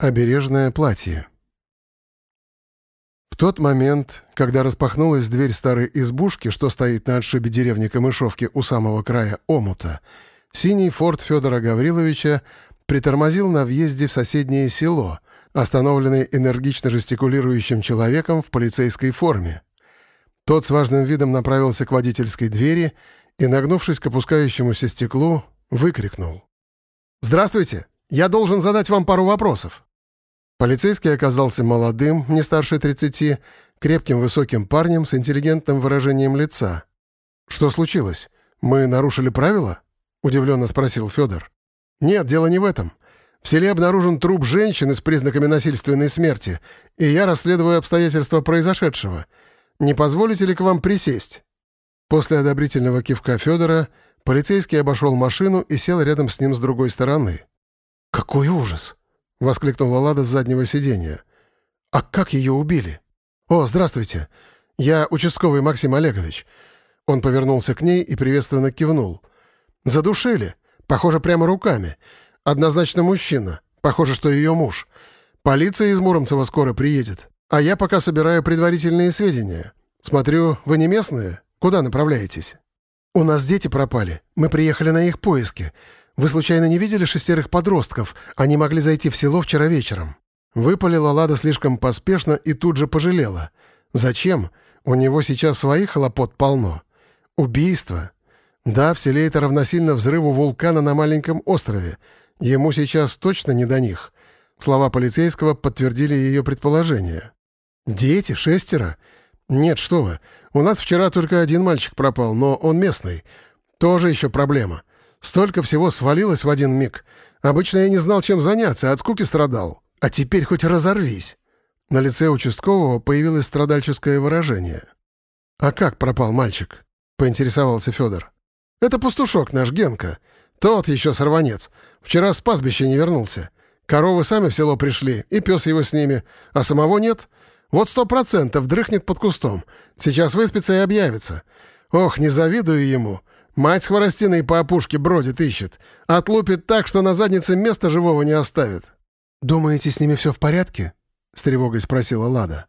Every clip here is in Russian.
Обережное платье. В тот момент, когда распахнулась дверь старой избушки, что стоит на отшибе деревни Камышовки у самого края омута, синий форт Федора Гавриловича притормозил на въезде в соседнее село, остановленный энергично жестикулирующим человеком в полицейской форме. Тот с важным видом направился к водительской двери и, нагнувшись к опускающемуся стеклу, выкрикнул. «Здравствуйте! Я должен задать вам пару вопросов». Полицейский оказался молодым, не старше 30, крепким высоким парнем с интеллигентным выражением лица. «Что случилось? Мы нарушили правила?» — удивленно спросил Федор. «Нет, дело не в этом. В селе обнаружен труп женщины с признаками насильственной смерти, и я расследую обстоятельства произошедшего. Не позволите ли к вам присесть?» После одобрительного кивка Федора полицейский обошел машину и сел рядом с ним с другой стороны. «Какой ужас!» — воскликнула Лада с заднего сиденья. «А как ее убили?» «О, здравствуйте. Я участковый Максим Олегович». Он повернулся к ней и приветственно кивнул. «Задушили. Похоже, прямо руками. Однозначно мужчина. Похоже, что ее муж. Полиция из Муромцева скоро приедет. А я пока собираю предварительные сведения. Смотрю, вы не местные? Куда направляетесь?» «У нас дети пропали. Мы приехали на их поиски. Вы случайно не видели шестерых подростков? Они могли зайти в село вчера вечером». Выпалила Лада слишком поспешно и тут же пожалела. «Зачем? У него сейчас своих хлопот полно. Убийство. Да, в селе это равносильно взрыву вулкана на маленьком острове. Ему сейчас точно не до них». Слова полицейского подтвердили ее предположение. «Дети? Шестеро? Нет, что вы. У нас вчера только один мальчик пропал, но он местный. Тоже еще проблема. Столько всего свалилось в один миг. Обычно я не знал, чем заняться, от скуки страдал. А теперь хоть разорвись». На лице участкового появилось страдальческое выражение. «А как пропал мальчик?» — поинтересовался Федор. «Это пастушок наш, Генка. Тот еще сорванец. Вчера с пастбища не вернулся. Коровы сами в село пришли, и пес его с ними, а самого нет. Вот сто процентов дрыхнет под кустом. Сейчас выспится и объявится. Ох, не завидую ему. Мать с хворостиной по опушке бродит, ищет. Отлупит так, что на заднице места живого не оставит. «Думаете, с ними все в порядке?» — с тревогой спросила Лада.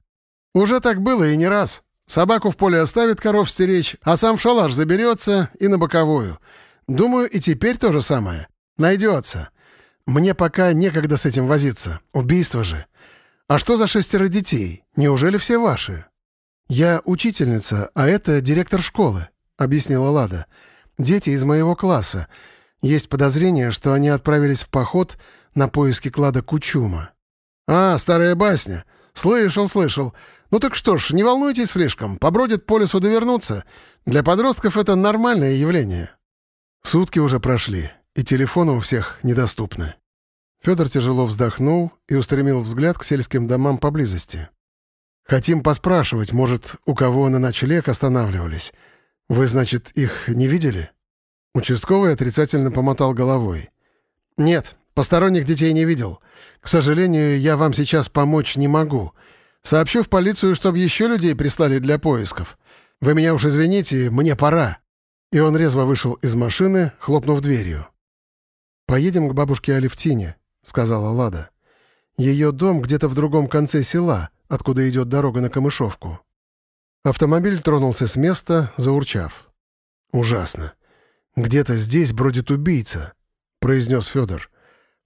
«Уже так было и не раз. Собаку в поле оставит коров стеречь, а сам в шалаш заберется и на боковую. Думаю, и теперь то же самое. Найдется. Мне пока некогда с этим возиться. Убийство же. А что за шестеро детей? Неужели все ваши?» «Я учительница, а это директор школы», — объяснила Лада. Дети из моего класса. Есть подозрение, что они отправились в поход на поиски клада Кучума». «А, старая басня. Слышал, слышал. Ну так что ж, не волнуйтесь слишком. Побродит по лесу довернуться. Для подростков это нормальное явление». Сутки уже прошли, и телефоны у всех недоступны. Федор тяжело вздохнул и устремил взгляд к сельским домам поблизости. «Хотим поспрашивать, может, у кого на ночлег останавливались. «Вы, значит, их не видели?» Участковый отрицательно помотал головой. «Нет, посторонних детей не видел. К сожалению, я вам сейчас помочь не могу. Сообщу в полицию, чтобы еще людей прислали для поисков. Вы меня уж извините, мне пора». И он резво вышел из машины, хлопнув дверью. «Поедем к бабушке Алевтине», — сказала Лада. «Ее дом где-то в другом конце села, откуда идет дорога на Камышовку. Автомобиль тронулся с места, заурчав. «Ужасно. Где-то здесь бродит убийца», — произнес Федор.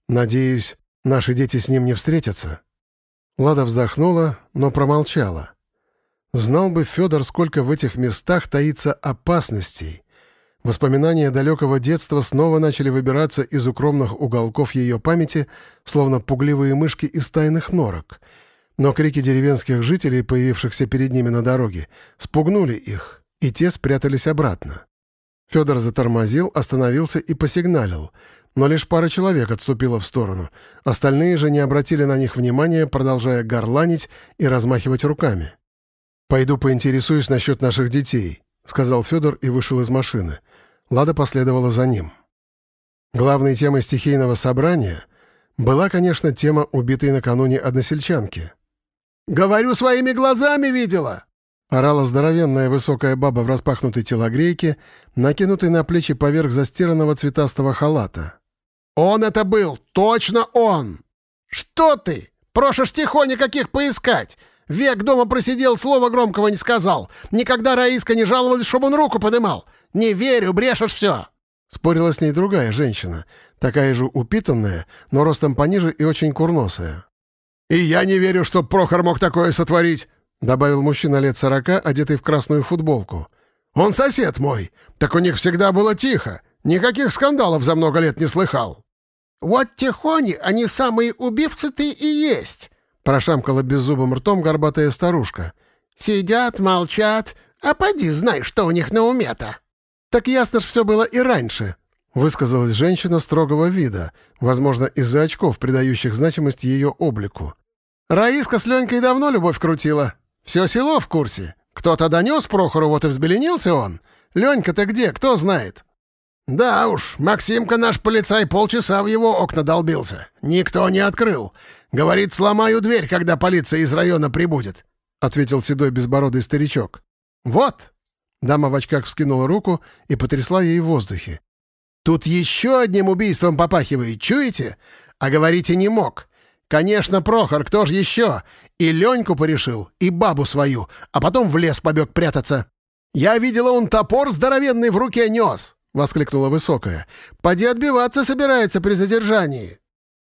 «Надеюсь, наши дети с ним не встретятся». Лада вздохнула, но промолчала. Знал бы Федор, сколько в этих местах таится опасностей. Воспоминания далекого детства снова начали выбираться из укромных уголков ее памяти, словно пугливые мышки из тайных норок — но крики деревенских жителей, появившихся перед ними на дороге, спугнули их, и те спрятались обратно. Федор затормозил, остановился и посигналил, но лишь пара человек отступила в сторону. Остальные же не обратили на них внимания, продолжая горланить и размахивать руками. «Пойду поинтересуюсь насчет наших детей», — сказал Федор и вышел из машины. Лада последовала за ним. Главной темой стихийного собрания была, конечно, тема убитой накануне односельчанки — «Говорю, своими глазами видела!» Орала здоровенная высокая баба в распахнутой телогрейке, накинутой на плечи поверх застиранного цветастого халата. «Он это был! Точно он!» «Что ты? Прошешь тихоня каких поискать! Век дома просидел, слова громкого не сказал. Никогда Раиска не жаловалась, чтобы он руку подымал. Не верю, брешешь все!» Спорила с ней другая женщина, такая же упитанная, но ростом пониже и очень курносая. «И я не верю, что Прохор мог такое сотворить», — добавил мужчина лет сорока, одетый в красную футболку. «Он сосед мой. Так у них всегда было тихо. Никаких скандалов за много лет не слыхал». «Вот тихони, они самые убивцы-то и есть», — прошамкала беззубым ртом горбатая старушка. «Сидят, молчат, а поди знай, что у них на уме-то». «Так ясно ж все было и раньше», — высказалась женщина строгого вида, возможно, из-за очков, придающих значимость ее облику. «Раиска с Ленькой давно любовь крутила. Все село в курсе. Кто-то донес Прохору, вот и взбеленился он. Ленька-то где, кто знает?» «Да уж, Максимка наш полицай полчаса в его окна долбился. Никто не открыл. Говорит, сломаю дверь, когда полиция из района прибудет», — ответил седой безбородый старичок. «Вот!» Дама в очках вскинула руку и потрясла ей в воздухе. «Тут еще одним убийством попахивает, чуете? А говорите, не мог. Конечно, Прохор, кто же еще? И Леньку порешил, и бабу свою, а потом в лес побег прятаться. Я видела, он топор здоровенный в руке нес!» — воскликнула высокая. «Поди отбиваться собирается при задержании».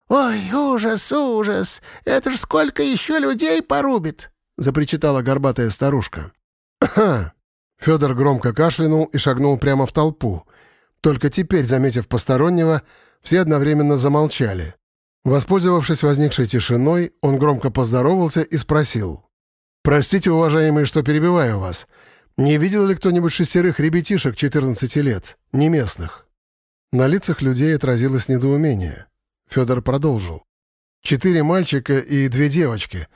«Ой, ужас, ужас! Это ж сколько еще людей порубит!» — запричитала горбатая старушка. Федор громко кашлянул и шагнул прямо в толпу. Только теперь, заметив постороннего, все одновременно замолчали. Воспользовавшись возникшей тишиной, он громко поздоровался и спросил. «Простите, уважаемые, что перебиваю вас. Не видел ли кто-нибудь шестерых ребятишек 14 лет, не местных?» На лицах людей отразилось недоумение. Федор продолжил. «Четыре мальчика и две девочки.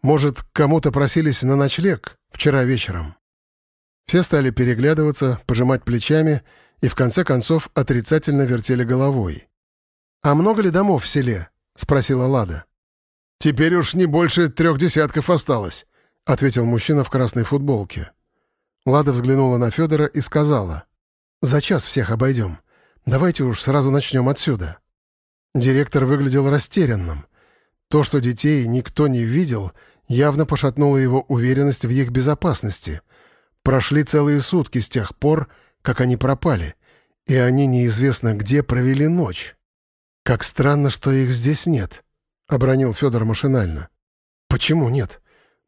Может, кому-то просились на ночлег вчера вечером?» Все стали переглядываться, пожимать плечами и в конце концов отрицательно вертели головой. «А много ли домов в селе?» — спросила Лада. «Теперь уж не больше трех десятков осталось», — ответил мужчина в красной футболке. Лада взглянула на Федора и сказала. «За час всех обойдем. Давайте уж сразу начнем отсюда». Директор выглядел растерянным. То, что детей никто не видел, явно пошатнуло его уверенность в их безопасности — Прошли целые сутки с тех пор, как они пропали, и они неизвестно где провели ночь. «Как странно, что их здесь нет», — обронил Федор машинально. «Почему нет?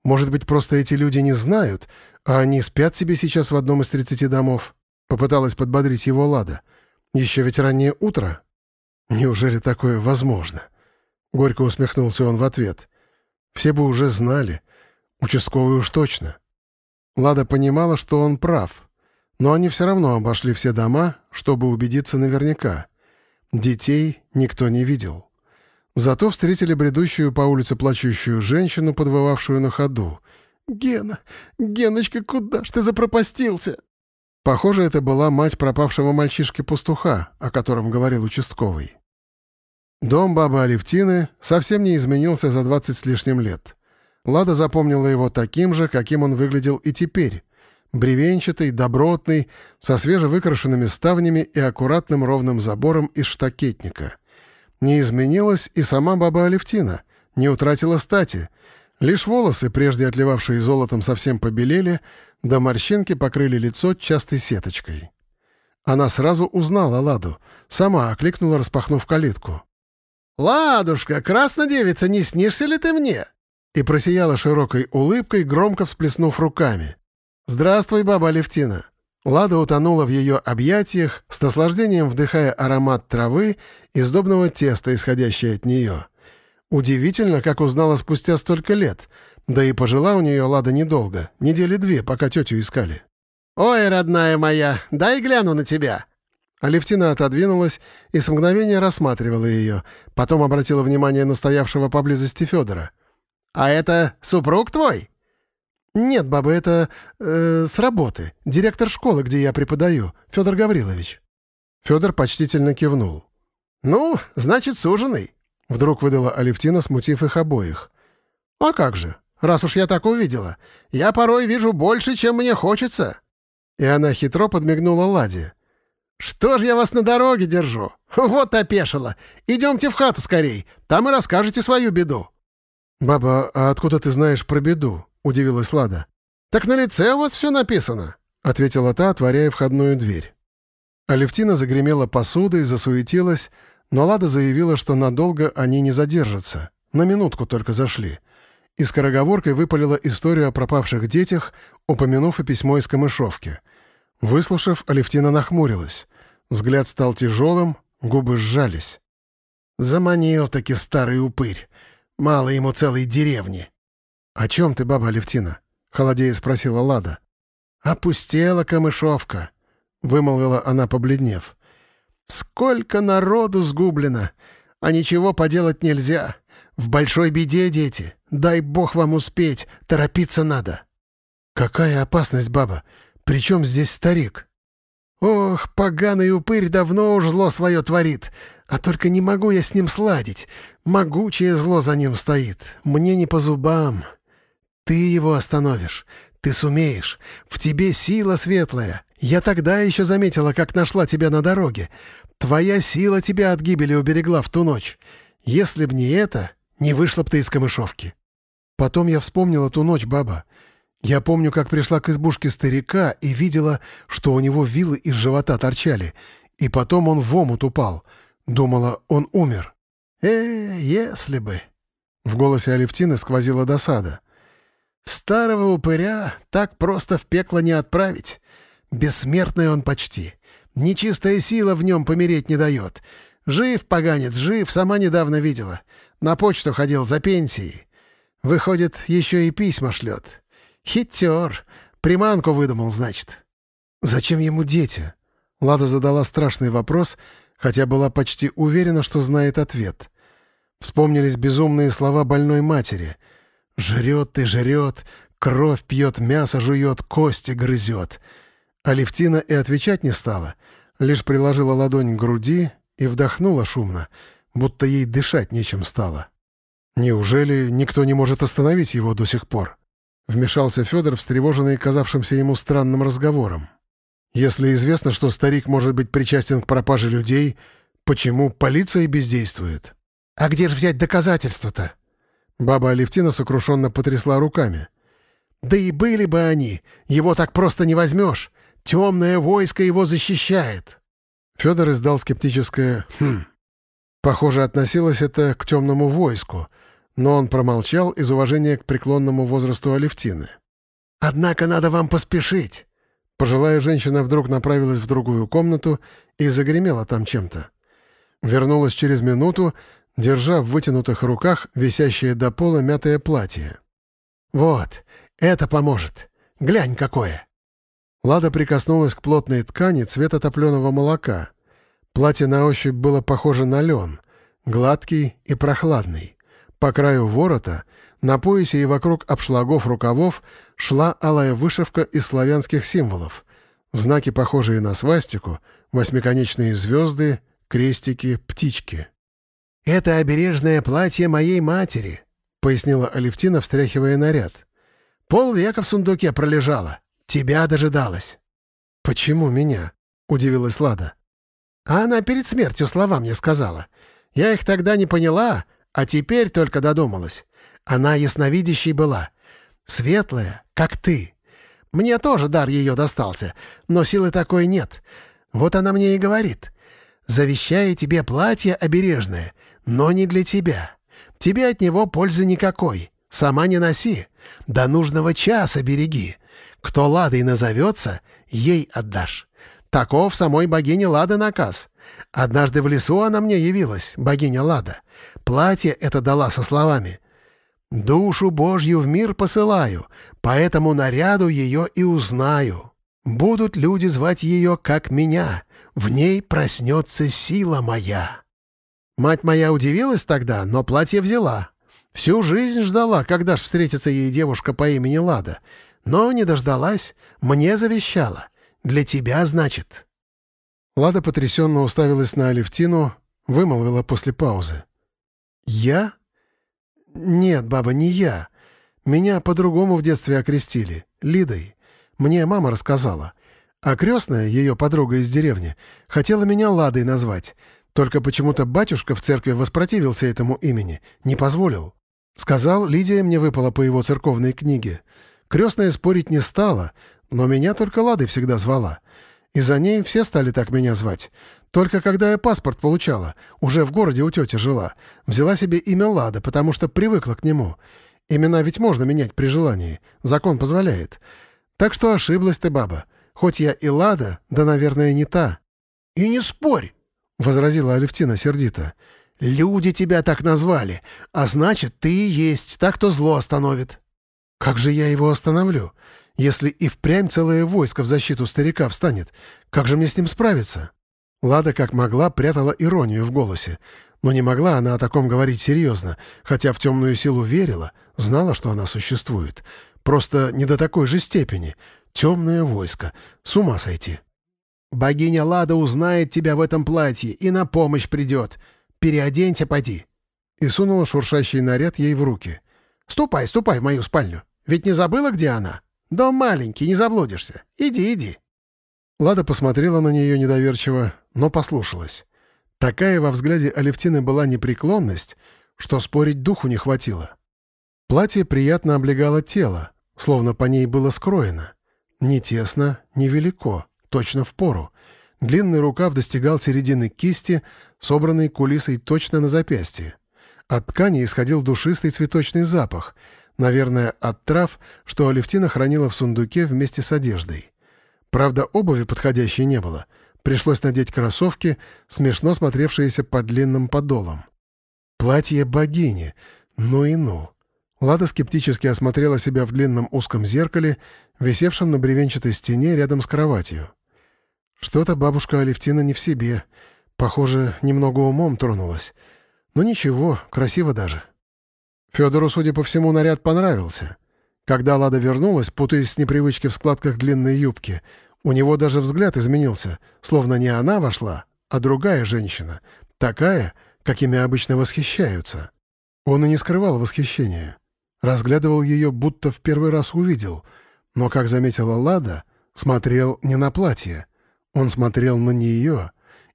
Может быть, просто эти люди не знают, а они спят себе сейчас в одном из тридцати домов?» Попыталась подбодрить его Лада. «Еще ведь раннее утро?» «Неужели такое возможно?» Горько усмехнулся он в ответ. «Все бы уже знали. Участковый уж точно. Лада понимала, что он прав, но они все равно обошли все дома, чтобы убедиться наверняка. Детей никто не видел. Зато встретили бредущую по улице плачущую женщину, подвывавшую на ходу. «Гена! Геночка, куда ж ты запропастился?» Похоже, это была мать пропавшего мальчишки-пастуха, о котором говорил участковый. Дом бабы Алевтины совсем не изменился за двадцать с лишним лет. Лада запомнила его таким же, каким он выглядел и теперь. Бревенчатый, добротный, со свежевыкрашенными ставнями и аккуратным ровным забором из штакетника. Не изменилась и сама баба Алевтина, не утратила стати. Лишь волосы, прежде отливавшие золотом, совсем побелели, да морщинки покрыли лицо частой сеточкой. Она сразу узнала Ладу, сама окликнула, распахнув калитку. «Ладушка, краснодевица, не снишься ли ты мне?» и просияла широкой улыбкой, громко всплеснув руками. «Здравствуй, баба Левтина!» Лада утонула в ее объятиях, с наслаждением вдыхая аромат травы и сдобного теста, исходящее от нее. Удивительно, как узнала спустя столько лет, да и пожила у нее Лада недолго, недели две, пока тетю искали. «Ой, родная моя, дай гляну на тебя!» Алевтина отодвинулась и с мгновения рассматривала ее, потом обратила внимание на стоявшего поблизости Федора — «А это супруг твой?» «Нет, баба, это... Э, с работы. Директор школы, где я преподаю, Федор Гаврилович». Федор почтительно кивнул. «Ну, значит, суженый», — вдруг выдала Алевтина, смутив их обоих. «А как же, раз уж я так увидела. Я порой вижу больше, чем мне хочется». И она хитро подмигнула Ладе. Что ж я вас на дороге держу? Вот опешила. Идемте в хату скорей, там и расскажете свою беду». «Баба, а откуда ты знаешь про беду?» — удивилась Лада. «Так на лице у вас все написано», — ответила та, отворяя входную дверь. Алевтина загремела посудой, засуетилась, но Лада заявила, что надолго они не задержатся. На минутку только зашли. И скороговоркой выпалила историю о пропавших детях, упомянув и письмо из Камышовки. Выслушав, Алевтина нахмурилась. Взгляд стал тяжелым, губы сжались. «Заманил-таки старый упырь. Мало ему целой деревни». «О чем ты, баба Алевтина?» — холодея спросила Лада. «Опустела камышовка», — вымолвила она, побледнев. «Сколько народу сгублено, а ничего поделать нельзя. В большой беде дети. Дай бог вам успеть, торопиться надо». «Какая опасность, баба? Причем здесь старик?» «Ох, поганый упырь давно уж зло свое творит, а только не могу я с ним сладить. Могучее зло за ним стоит, мне не по зубам. Ты его остановишь, ты сумеешь, в тебе сила светлая. Я тогда еще заметила, как нашла тебя на дороге. Твоя сила тебя от гибели уберегла в ту ночь. Если б не это, не вышла б ты из камышовки». Потом я вспомнила ту ночь, баба. Я помню, как пришла к избушке старика и видела, что у него вилы из живота торчали, и потом он в омут упал. Думала, он умер. «Э, если бы...» В голосе Алевтины сквозила досада. «Старого упыря так просто в пекло не отправить. Бессмертный он почти. Нечистая сила в нем помереть не дает. Жив, поганец, жив, сама недавно видела. На почту ходил за пенсией. Выходит, еще и письма шлет. Хитер. Приманку выдумал, значит. Зачем ему дети? Лада задала страшный вопрос, хотя была почти уверена, что знает ответ. Вспомнились безумные слова больной матери. «Жрет и жрет, кровь пьет, мясо жует, кости грызет». Алевтина и отвечать не стала, лишь приложила ладонь к груди и вдохнула шумно, будто ей дышать нечем стало. Неужели никто не может остановить его до сих пор? Вмешался Федор, встревоженный казавшимся ему странным разговором. Если известно, что старик может быть причастен к пропаже людей, почему полиция бездействует? А где же взять доказательства-то? Баба Алевтина сокрушенно потрясла руками. Да и были бы они, его так просто не возьмешь. Темное войско его защищает. Федор издал скептическое «хм». Похоже, относилось это к темному войску — но он промолчал из уважения к преклонному возрасту Алевтины. «Однако надо вам поспешить!» Пожилая женщина вдруг направилась в другую комнату и загремела там чем-то. Вернулась через минуту, держа в вытянутых руках висящее до пола мятое платье. «Вот, это поможет. Глянь, какое!» Лада прикоснулась к плотной ткани цвета топленого молока. Платье на ощупь было похоже на лен, гладкий и прохладный. По краю ворота, на поясе и вокруг обшлагов рукавов шла алая вышивка из славянских символов. Знаки, похожие на свастику, восьмиконечные звезды, крестики, птички. «Это обережное платье моей матери», — пояснила Алевтина, встряхивая наряд. «Полвека в сундуке пролежала. Тебя дожидалась». «Почему меня?» — удивилась Лада. «А она перед смертью слова мне сказала. Я их тогда не поняла, а теперь только додумалась. Она ясновидящей была. Светлая, как ты. Мне тоже дар ее достался, но силы такой нет. Вот она мне и говорит. Завещаю тебе платье обережное, но не для тебя. Тебе от него пользы никакой. Сама не носи. До нужного часа береги. Кто Ладой назовется, ей отдашь. Таков самой богине Лады наказ. Однажды в лесу она мне явилась, богиня Лада. Платье это дала со словами «Душу Божью в мир посылаю, поэтому наряду ее и узнаю. Будут люди звать ее, как меня, в ней проснется сила моя». Мать моя удивилась тогда, но платье взяла. Всю жизнь ждала, когда ж встретится ей девушка по имени Лада. Но не дождалась, мне завещала. Для тебя, значит. Лада потрясенно уставилась на Алевтину, вымолвила после паузы. «Я? Нет, баба, не я. Меня по-другому в детстве окрестили. Лидой. Мне мама рассказала. А крестная, ее подруга из деревни, хотела меня Ладой назвать. Только почему-то батюшка в церкви воспротивился этому имени, не позволил. Сказал, Лидия мне выпала по его церковной книге. Крестная спорить не стала, но меня только Ладой всегда звала. И за ней все стали так меня звать. Только когда я паспорт получала, уже в городе у тети жила, взяла себе имя Лада, потому что привыкла к нему. Имена ведь можно менять при желании, закон позволяет. Так что ошиблась ты, баба. Хоть я и Лада, да, наверное, не та». «И не спорь!» — возразила Алевтина сердито. «Люди тебя так назвали, а значит, ты и есть, так то зло остановит». «Как же я его остановлю? Если и впрямь целое войско в защиту старика встанет, как же мне с ним справиться?» Лада как могла прятала иронию в голосе, но не могла она о таком говорить серьезно, хотя в темную силу верила, знала, что она существует. Просто не до такой же степени. Темное войско. С ума сойти. «Богиня Лада узнает тебя в этом платье и на помощь придет. Переоденься, поди». И сунула шуршащий наряд ей в руки. «Ступай, ступай в мою спальню. Ведь не забыла, где она? Дом маленький, не заблудишься. Иди, иди». Лада посмотрела на нее недоверчиво, но послушалась. Такая во взгляде Алевтины была непреклонность, что спорить духу не хватило. Платье приятно облегало тело, словно по ней было скроено. Не тесно, не велико, точно в пору. Длинный рукав достигал середины кисти, собранной кулисой точно на запястье. От ткани исходил душистый цветочный запах, наверное, от трав, что Алевтина хранила в сундуке вместе с одеждой. Правда, обуви подходящей не было. Пришлось надеть кроссовки, смешно смотревшиеся под длинным подолом. Платье богини. Ну и ну. Лада скептически осмотрела себя в длинном узком зеркале, висевшем на бревенчатой стене рядом с кроватью. Что-то бабушка Алевтина не в себе. Похоже, немного умом тронулась. Но ничего, красиво даже. Федору, судя по всему, наряд понравился. Когда Лада вернулась, путаясь с непривычки в складках длинной юбки, у него даже взгляд изменился, словно не она вошла, а другая женщина, такая, какими обычно восхищаются. Он и не скрывал восхищения. Разглядывал ее, будто в первый раз увидел. Но, как заметила Лада, смотрел не на платье. Он смотрел на нее,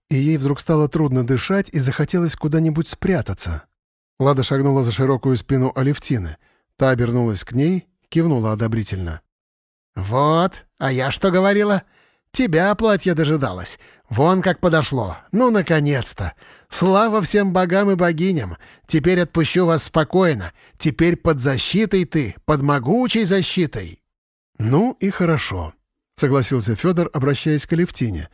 и ей вдруг стало трудно дышать и захотелось куда-нибудь спрятаться. Лада шагнула за широкую спину Алевтины. Та обернулась к ней, кивнула одобрительно. «Вот, а я что говорила? Тебя платье дожидалось. Вон как подошло. Ну, наконец-то! Слава всем богам и богиням! Теперь отпущу вас спокойно. Теперь под защитой ты, под могучей защитой!» «Ну и хорошо», — согласился Федор, обращаясь к Алевтине.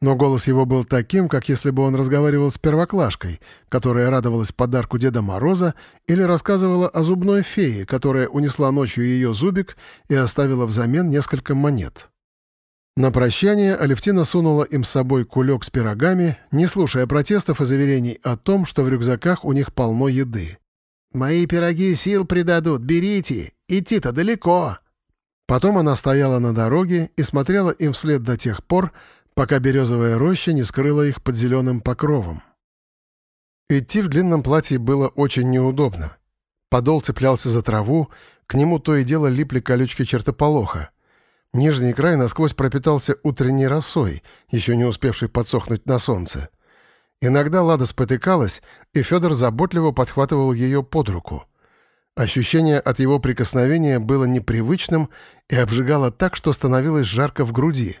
Но голос его был таким, как если бы он разговаривал с первоклашкой, которая радовалась подарку Деда Мороза или рассказывала о зубной фее, которая унесла ночью ее зубик и оставила взамен несколько монет. На прощание Алевтина сунула им с собой кулек с пирогами, не слушая протестов и заверений о том, что в рюкзаках у них полно еды. «Мои пироги сил придадут, берите! Идти-то далеко!» Потом она стояла на дороге и смотрела им вслед до тех пор, пока березовая роща не скрыла их под зеленым покровом. Идти в длинном платье было очень неудобно. Подол цеплялся за траву, к нему то и дело липли колючки чертополоха — Нижний край насквозь пропитался утренней росой, еще не успевшей подсохнуть на солнце. Иногда Лада спотыкалась, и Федор заботливо подхватывал ее под руку. Ощущение от его прикосновения было непривычным и обжигало так, что становилось жарко в груди.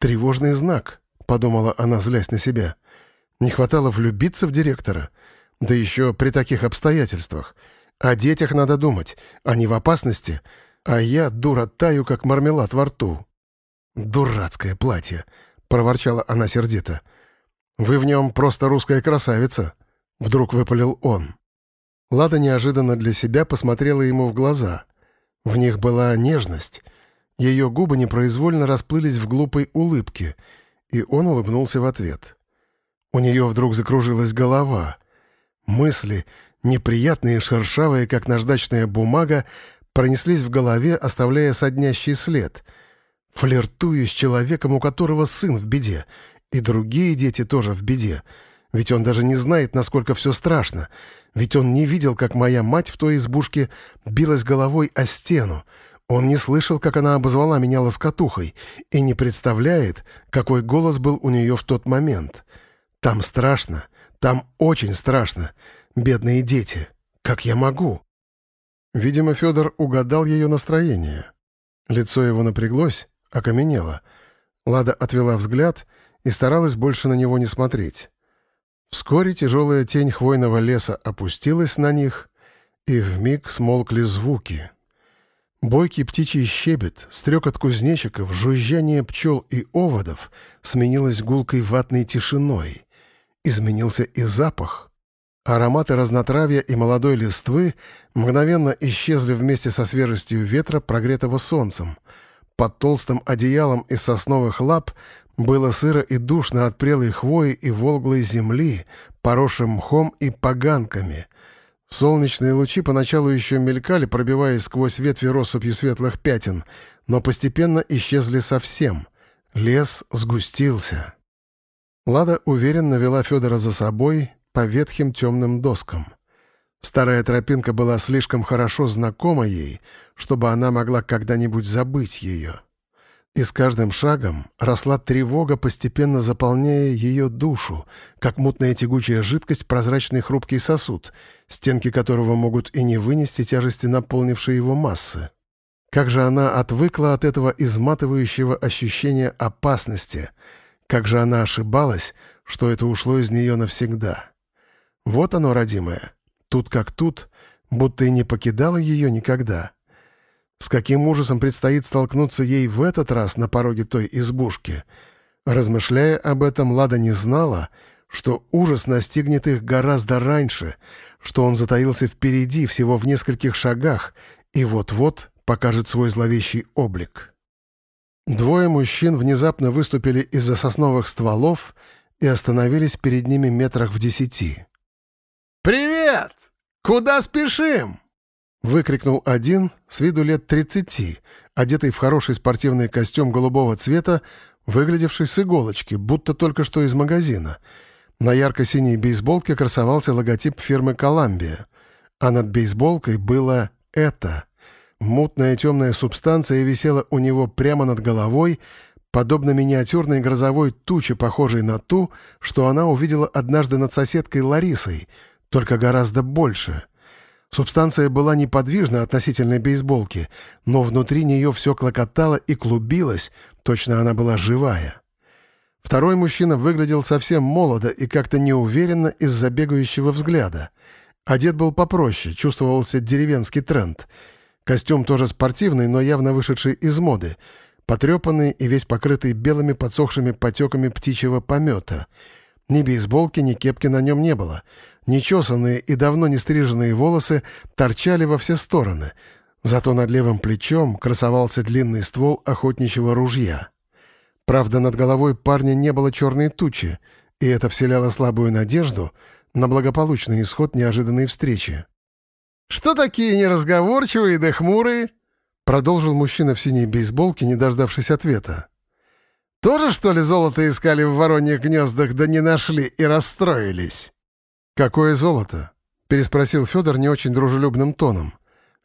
«Тревожный знак», — подумала она, злясь на себя. «Не хватало влюбиться в директора. Да еще при таких обстоятельствах. О детях надо думать, они в опасности, а я, дура, таю, как мармелад во рту. «Дурацкое платье!» — проворчала она сердито. «Вы в нем просто русская красавица!» — вдруг выпалил он. Лада неожиданно для себя посмотрела ему в глаза. В них была нежность. Ее губы непроизвольно расплылись в глупой улыбке, и он улыбнулся в ответ. У нее вдруг закружилась голова. Мысли, неприятные и шершавые, как наждачная бумага, пронеслись в голове, оставляя соднящий след. Флиртую с человеком, у которого сын в беде, и другие дети тоже в беде. Ведь он даже не знает, насколько все страшно. Ведь он не видел, как моя мать в той избушке билась головой о стену. Он не слышал, как она обозвала меня лоскотухой, и не представляет, какой голос был у нее в тот момент. Там страшно, там очень страшно. Бедные дети. Как я могу? Видимо, Федор угадал ее настроение. Лицо его напряглось, окаменело. Лада отвела взгляд и старалась больше на него не смотреть. Вскоре тяжелая тень хвойного леса опустилась на них, и вмиг смолкли звуки. Бойкий птичий щебет, стрекот кузнечиков, жужжание пчел и оводов сменилось гулкой ватной тишиной. Изменился и запах. Ароматы разнотравья и молодой листвы мгновенно исчезли вместе со свежестью ветра, прогретого солнцем. Под толстым одеялом из сосновых лап было сыро и душно от прелой хвои и волглой земли, поросшим мхом и поганками. Солнечные лучи поначалу еще мелькали, пробиваясь сквозь ветви россыпью светлых пятен, но постепенно исчезли совсем. Лес сгустился. Лада уверенно вела Федора за собой по ветхим темным доскам. Старая тропинка была слишком хорошо знакома ей, чтобы она могла когда-нибудь забыть ее. И с каждым шагом росла тревога, постепенно заполняя ее душу, как мутная тягучая жидкость прозрачный хрупкий сосуд, стенки которого могут и не вынести тяжести наполнившей его массы. Как же она отвыкла от этого изматывающего ощущения опасности, как же она ошибалась, что это ушло из нее навсегда. Вот оно, родимое, тут как тут, будто и не покидало ее никогда. С каким ужасом предстоит столкнуться ей в этот раз на пороге той избушки? Размышляя об этом, Лада не знала, что ужас настигнет их гораздо раньше, что он затаился впереди, всего в нескольких шагах, и вот-вот покажет свой зловещий облик. Двое мужчин внезапно выступили из-за сосновых стволов и остановились перед ними метрах в десяти. «Привет! Куда спешим?» Выкрикнул один, с виду лет тридцати, одетый в хороший спортивный костюм голубого цвета, выглядевший с иголочки, будто только что из магазина. На ярко-синей бейсболке красовался логотип фирмы «Коламбия», а над бейсболкой было это. Мутная темная субстанция висела у него прямо над головой, подобно миниатюрной грозовой туче, похожей на ту, что она увидела однажды над соседкой Ларисой, только гораздо больше — Субстанция была неподвижна относительно бейсболки, но внутри нее все клокотало и клубилось, точно она была живая. Второй мужчина выглядел совсем молодо и как-то неуверенно из-за бегающего взгляда. Одет был попроще, чувствовался деревенский тренд. Костюм тоже спортивный, но явно вышедший из моды. Потрепанный и весь покрытый белыми подсохшими потеками птичьего помета. Ни бейсболки, ни кепки на нем не было — Нечесанные и давно не стриженные волосы торчали во все стороны, зато над левым плечом красовался длинный ствол охотничьего ружья. Правда, над головой парня не было черной тучи, и это вселяло слабую надежду на благополучный исход неожиданной встречи. «Что такие неразговорчивые да хмурые?» — продолжил мужчина в синей бейсболке, не дождавшись ответа. «Тоже, что ли, золото искали в вороньих гнездах, да не нашли и расстроились?» «Какое золото?» — переспросил Федор не очень дружелюбным тоном.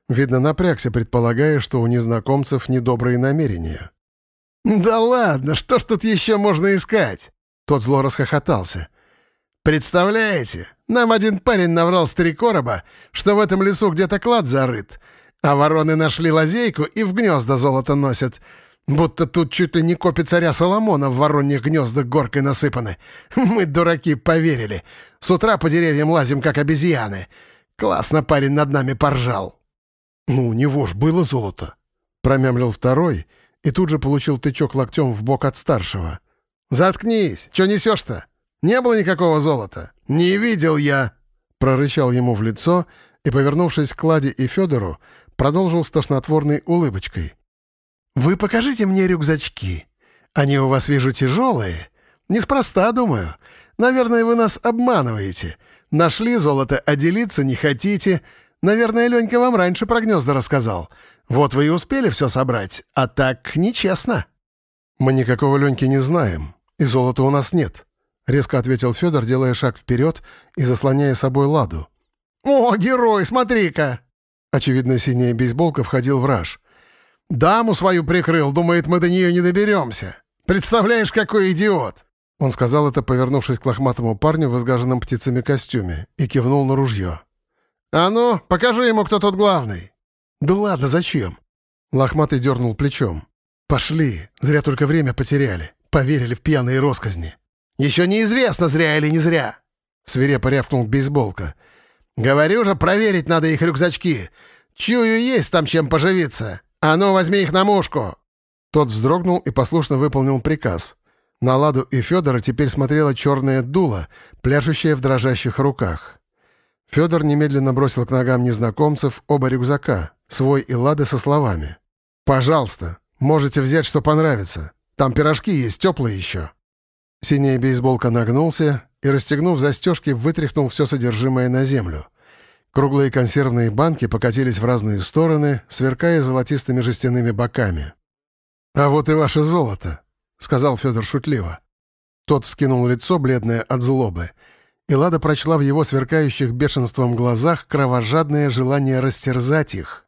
Видно, напрягся, предполагая, что у незнакомцев недобрые намерения. «Да ладно, что ж тут еще можно искать?» Тот зло расхохотался. «Представляете, нам один парень наврал с три короба, что в этом лесу где-то клад зарыт, а вороны нашли лазейку и в гнезда золото носят. Будто тут чуть ли не копи царя Соломона в вороньих гнездах горкой насыпаны. Мы, дураки, поверили. С утра по деревьям лазим, как обезьяны. Классно парень над нами поржал. «Ну, у него ж было золото», — промямлил второй и тут же получил тычок локтем в бок от старшего. «Заткнись! Чё несешь-то? Не было никакого золота. Не видел я!» Прорычал ему в лицо и, повернувшись к Ладе и Федору, продолжил с тошнотворной улыбочкой. «Вы покажите мне рюкзачки. Они у вас, вижу, тяжелые. Неспроста, думаю. Наверное, вы нас обманываете. Нашли золото, а делиться не хотите. Наверное, Ленька вам раньше про гнезда рассказал. Вот вы и успели все собрать, а так нечестно». «Мы никакого Леньки не знаем, и золота у нас нет», — резко ответил Федор, делая шаг вперед и заслоняя собой ладу. «О, герой, смотри-ка!» Очевидно, синяя бейсболка входил в раж. Даму свою прикрыл, думает, мы до нее не доберемся. Представляешь, какой идиот!» Он сказал это, повернувшись к лохматому парню в изгаженном птицами костюме, и кивнул на ружье. «А ну, покажи ему, кто тут главный!» «Да ладно, зачем?» Лохматый дернул плечом. «Пошли, зря только время потеряли. Поверили в пьяные росказни». «Еще неизвестно, зря или не зря!» Свирепо рявкнул бейсболка. «Говорю же, проверить надо их рюкзачки. Чую, есть там чем поживиться. А ну, возьми их на мушку!» Тот вздрогнул и послушно выполнил приказ. На Ладу и Федора теперь смотрела черное дуло, пляшущее в дрожащих руках. Федор немедленно бросил к ногам незнакомцев оба рюкзака, свой и Лады со словами. «Пожалуйста, можете взять, что понравится. Там пирожки есть, теплые еще». Синяя бейсболка нагнулся и, расстегнув застежки, вытряхнул все содержимое на землю. Круглые консервные банки покатились в разные стороны, сверкая золотистыми жестяными боками. «А вот и ваше золото», — сказал Федор шутливо. Тот вскинул лицо, бледное от злобы, и Лада прочла в его сверкающих бешенством глазах кровожадное желание растерзать их.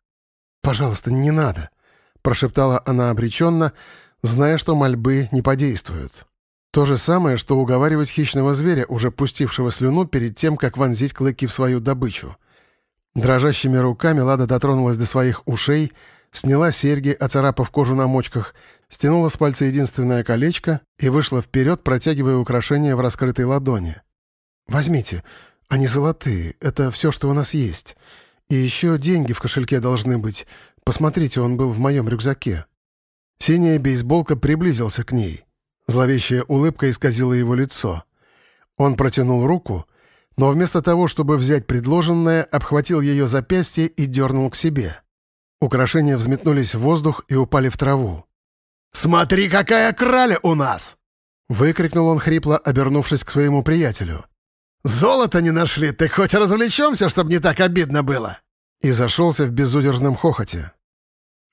«Пожалуйста, не надо», — прошептала она обреченно, зная, что мольбы не подействуют. То же самое, что уговаривать хищного зверя, уже пустившего слюну перед тем, как вонзить клыки в свою добычу. Дрожащими руками Лада дотронулась до своих ушей, сняла серьги, оцарапав кожу на мочках, стянула с пальца единственное колечко и вышла вперед, протягивая украшение в раскрытой ладони. «Возьмите, они золотые, это все, что у нас есть. И еще деньги в кошельке должны быть. Посмотрите, он был в моем рюкзаке». Синяя бейсболка приблизился к ней — Зловещая улыбка исказила его лицо. Он протянул руку, но вместо того, чтобы взять предложенное, обхватил ее запястье и дернул к себе. Украшения взметнулись в воздух и упали в траву. «Смотри, какая краля у нас!» Выкрикнул он хрипло, обернувшись к своему приятелю. «Золото не нашли, так хоть развлечемся, чтобы не так обидно было!» И зашелся в безудержном хохоте.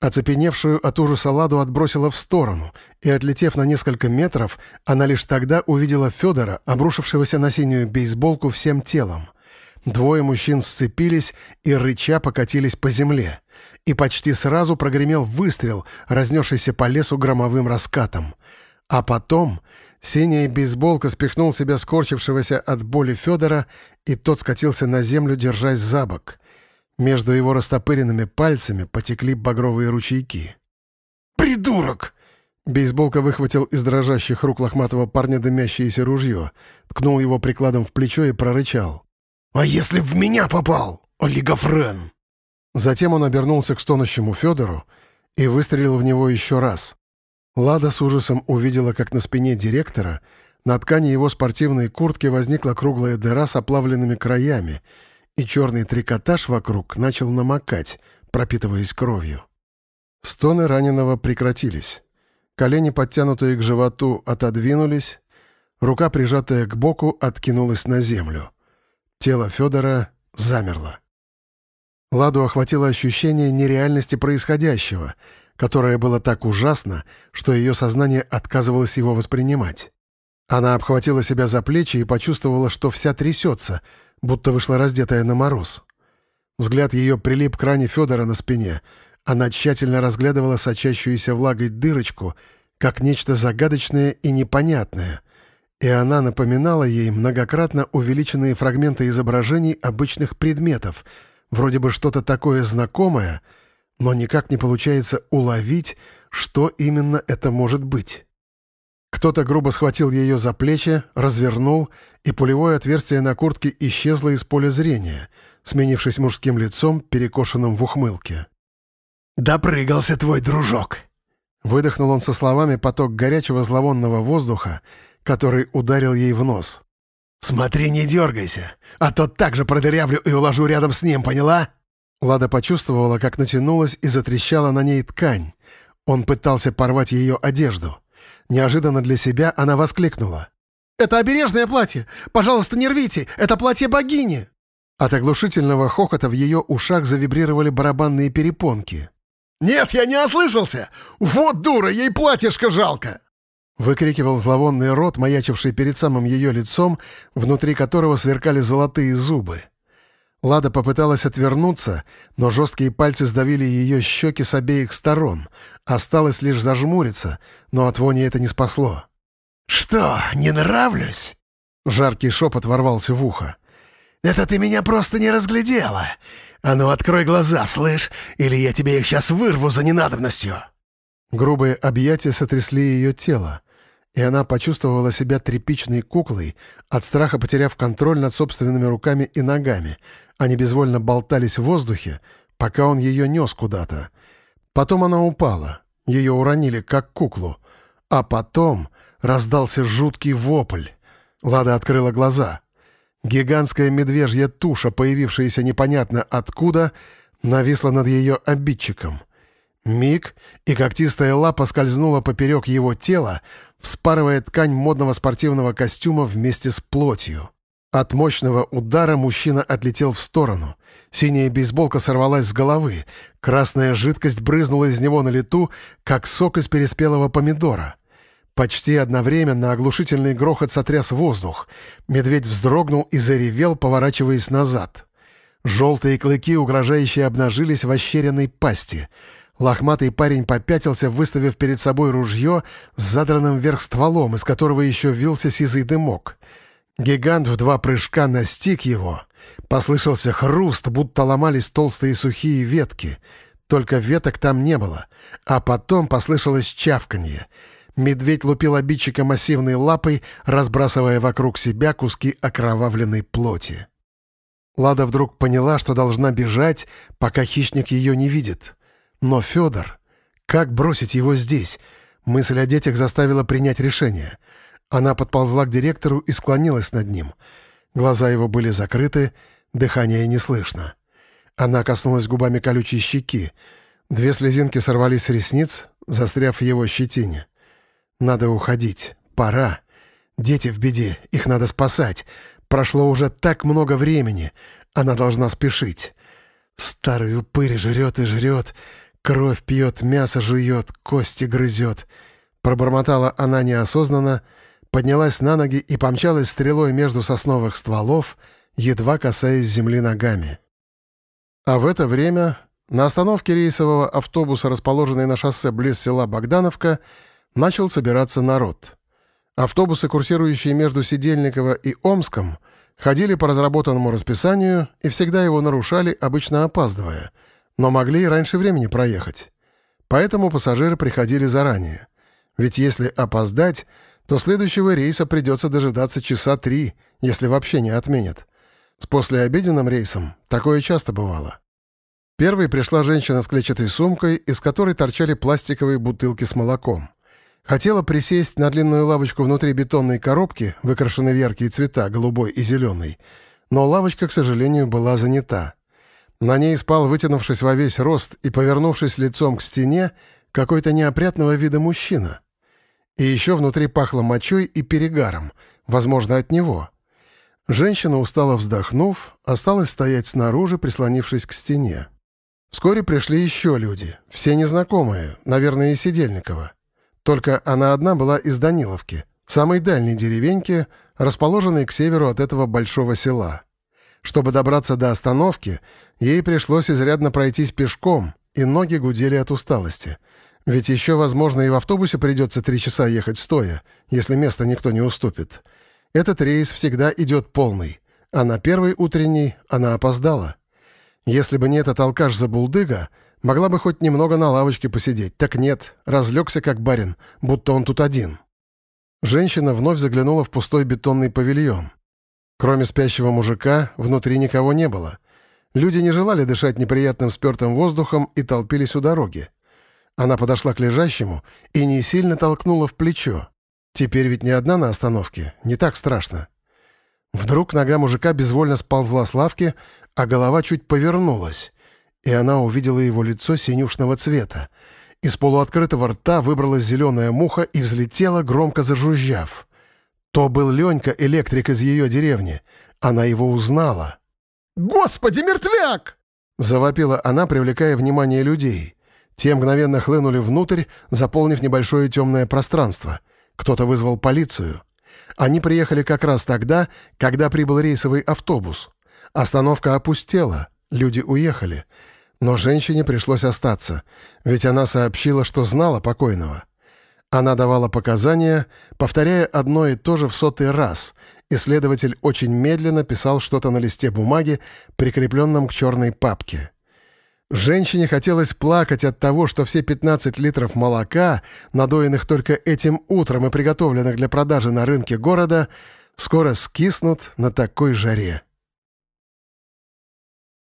Оцепеневшую от ужаса Ладу отбросила в сторону, и, отлетев на несколько метров, она лишь тогда увидела Федора, обрушившегося на синюю бейсболку всем телом. Двое мужчин сцепились и рыча покатились по земле. И почти сразу прогремел выстрел, разнесшийся по лесу громовым раскатом. А потом синяя бейсболка спихнул себя скорчившегося от боли Федора, и тот скатился на землю, держась за бок — между его растопыренными пальцами потекли багровые ручейки. «Придурок!» Бейсболка выхватил из дрожащих рук лохматого парня дымящееся ружье, ткнул его прикладом в плечо и прорычал. «А если в меня попал, олигофрен?» Затем он обернулся к стонущему Федору и выстрелил в него еще раз. Лада с ужасом увидела, как на спине директора на ткани его спортивной куртки возникла круглая дыра с оплавленными краями — и черный трикотаж вокруг начал намокать, пропитываясь кровью. Стоны раненого прекратились. Колени, подтянутые к животу, отодвинулись, рука, прижатая к боку, откинулась на землю. Тело Федора замерло. Ладу охватило ощущение нереальности происходящего, которое было так ужасно, что ее сознание отказывалось его воспринимать. Она обхватила себя за плечи и почувствовала, что вся трясется — будто вышла раздетая на мороз. Взгляд ее прилип к ране Федора на спине. Она тщательно разглядывала сочащуюся влагой дырочку, как нечто загадочное и непонятное. И она напоминала ей многократно увеличенные фрагменты изображений обычных предметов, вроде бы что-то такое знакомое, но никак не получается уловить, что именно это может быть. Кто-то грубо схватил ее за плечи, развернул, и пулевое отверстие на куртке исчезло из поля зрения, сменившись мужским лицом, перекошенным в ухмылке. «Допрыгался твой дружок!» Выдохнул он со словами поток горячего зловонного воздуха, который ударил ей в нос. «Смотри, не дергайся, а то так же продырявлю и уложу рядом с ним, поняла?» Лада почувствовала, как натянулась и затрещала на ней ткань. Он пытался порвать ее одежду. Неожиданно для себя она воскликнула. «Это обережное платье! Пожалуйста, не рвите! Это платье богини!» От оглушительного хохота в ее ушах завибрировали барабанные перепонки. «Нет, я не ослышался! Вот дура, ей платьишко жалко!» Выкрикивал зловонный рот, маячивший перед самым ее лицом, внутри которого сверкали золотые зубы. Лада попыталась отвернуться, но жесткие пальцы сдавили ее щеки с обеих сторон. Осталось лишь зажмуриться, но от вони это не спасло. «Что, не нравлюсь?» Жаркий шепот ворвался в ухо. «Это ты меня просто не разглядела. А ну, открой глаза, слышь, или я тебе их сейчас вырву за ненадобностью!» Грубые объятия сотрясли ее тело, и она почувствовала себя тряпичной куклой, от страха потеряв контроль над собственными руками и ногами. Они безвольно болтались в воздухе, пока он ее нес куда-то. Потом она упала, ее уронили, как куклу. А потом раздался жуткий вопль. Лада открыла глаза. Гигантская медвежья туша, появившаяся непонятно откуда, нависла над ее обидчиком. Миг, и когтистая лапа скользнула поперек его тела, вспарывая ткань модного спортивного костюма вместе с плотью. От мощного удара мужчина отлетел в сторону. Синяя бейсболка сорвалась с головы. Красная жидкость брызнула из него на лету, как сок из переспелого помидора. Почти одновременно оглушительный грохот сотряс воздух. Медведь вздрогнул и заревел, поворачиваясь назад. Желтые клыки угрожающе обнажились в ощеренной пасти. Лохматый парень попятился, выставив перед собой ружье с задранным вверх стволом, из которого еще вился сизый дымок. Гигант в два прыжка настиг его. Послышался хруст, будто ломались толстые сухие ветки. Только веток там не было. А потом послышалось чавканье — Медведь лупил обидчика массивной лапой, разбрасывая вокруг себя куски окровавленной плоти. Лада вдруг поняла, что должна бежать, пока хищник ее не видит. Но Федор... Как бросить его здесь? Мысль о детях заставила принять решение. Она подползла к директору и склонилась над ним. Глаза его были закрыты, дыхание не слышно. Она коснулась губами колючей щеки. Две слезинки сорвались с ресниц, застряв в его щетине. Надо уходить. Пора. Дети в беде. Их надо спасать. Прошло уже так много времени. Она должна спешить. Старый упырь жрет и жрет. Кровь пьет, мясо жует, кости грызет. Пробормотала она неосознанно, поднялась на ноги и помчалась стрелой между сосновых стволов, едва касаясь земли ногами. А в это время на остановке рейсового автобуса, расположенной на шоссе близ села Богдановка, начал собираться народ. Автобусы, курсирующие между Сидельниково и Омском, ходили по разработанному расписанию и всегда его нарушали, обычно опаздывая, но могли и раньше времени проехать. Поэтому пассажиры приходили заранее. Ведь если опоздать, то следующего рейса придется дожидаться часа три, если вообще не отменят. С послеобеденным рейсом такое часто бывало. Первой пришла женщина с клетчатой сумкой, из которой торчали пластиковые бутылки с молоком. Хотела присесть на длинную лавочку внутри бетонной коробки, выкрашенной в яркие цвета, голубой и зеленый. Но лавочка, к сожалению, была занята. На ней спал, вытянувшись во весь рост и повернувшись лицом к стене, какой-то неопрятного вида мужчина. И еще внутри пахло мочой и перегаром, возможно, от него. Женщина, устало вздохнув, осталась стоять снаружи, прислонившись к стене. Вскоре пришли еще люди, все незнакомые, наверное, из Сидельникова. Только она одна была из Даниловки, самой дальней деревеньки, расположенной к северу от этого большого села. Чтобы добраться до остановки, ей пришлось изрядно пройтись пешком, и ноги гудели от усталости. Ведь еще, возможно, и в автобусе придется три часа ехать стоя, если место никто не уступит. Этот рейс всегда идет полный, а на первый утренний она опоздала. Если бы не этот алкаш-забулдыга, Могла бы хоть немного на лавочке посидеть. Так нет, разлегся как барин, будто он тут один. Женщина вновь заглянула в пустой бетонный павильон. Кроме спящего мужика, внутри никого не было. Люди не желали дышать неприятным спертым воздухом и толпились у дороги. Она подошла к лежащему и не сильно толкнула в плечо. Теперь ведь не одна на остановке, не так страшно. Вдруг нога мужика безвольно сползла с лавки, а голова чуть повернулась и она увидела его лицо синюшного цвета. Из полуоткрытого рта выбралась зеленая муха и взлетела, громко зажужжав. То был Ленька, электрик из ее деревни. Она его узнала. «Господи, мертвяк!» Завопила она, привлекая внимание людей. Те мгновенно хлынули внутрь, заполнив небольшое темное пространство. Кто-то вызвал полицию. Они приехали как раз тогда, когда прибыл рейсовый автобус. Остановка опустела, люди уехали. Но женщине пришлось остаться, ведь она сообщила, что знала покойного. Она давала показания, повторяя одно и то же в сотый раз, и следователь очень медленно писал что-то на листе бумаги, прикрепленном к черной папке. Женщине хотелось плакать от того, что все 15 литров молока, надоенных только этим утром и приготовленных для продажи на рынке города, скоро скиснут на такой жаре.